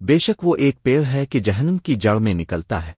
بے شک وہ ایک پیڑ ہے کہ جہنم کی جڑ میں نکلتا ہے۔